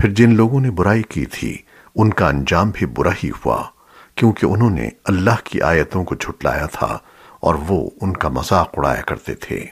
پھر جن لوگوں نے برائی کی تھی، ان کا انجام بھی برا ہی ہوا، کیونکہ انہوں نے اللہ کی آیتوں کو جھٹلایا تھا اور وہ ان کا مذاق اڑایا کرتے تھے۔